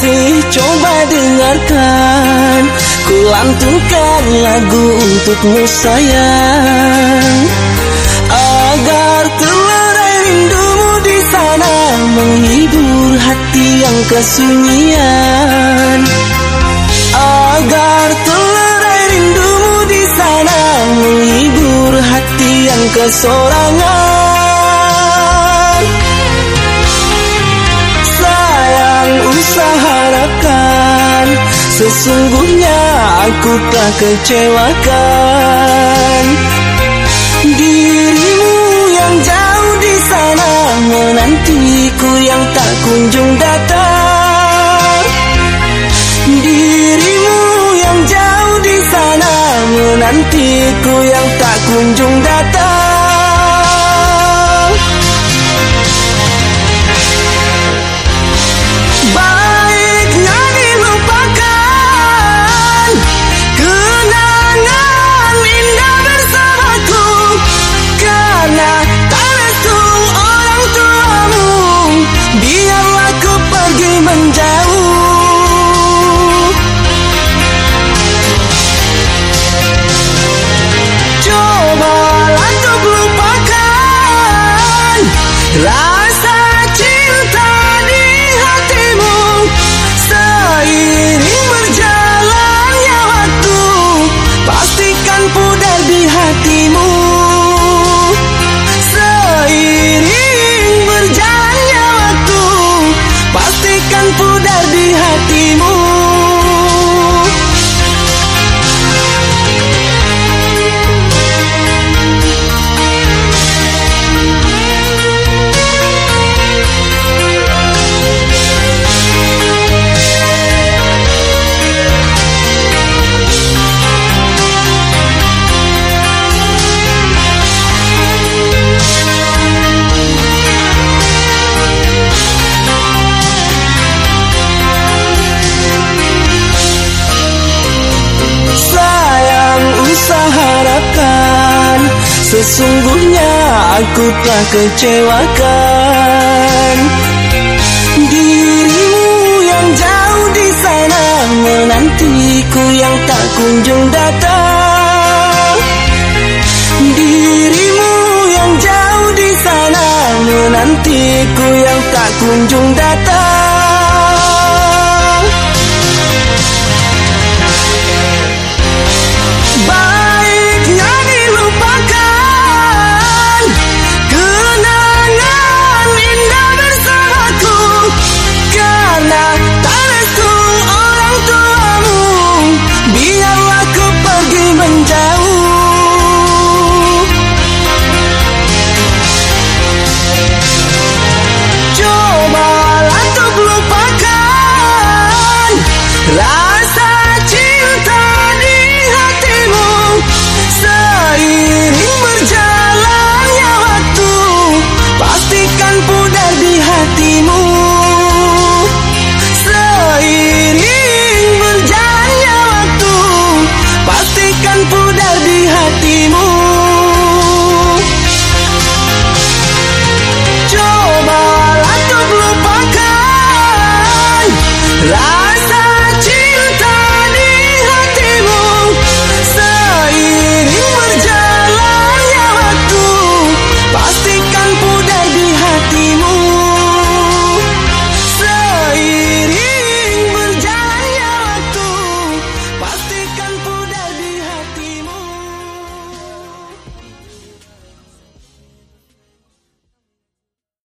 kekasih coba dengarkan. Ku lantunkan lagu untukmu sayang. Agar terlerai rindumu di sana Menghibur hati yang kesunyian. Agar terlerai rindumu di sana Menghibur hati yang kesorangan Sesungguhnya aku tak kecewakan Dirimu yang jauh di sana, Menantiku yang tak kunjung datang. Dirimu yang jauh di sana, Menantiku yang tak kunjung 地。Sesungguhnya aku telah kecewakan Dirimu yang jauh di sana Menantiku yang tak kunjung datang.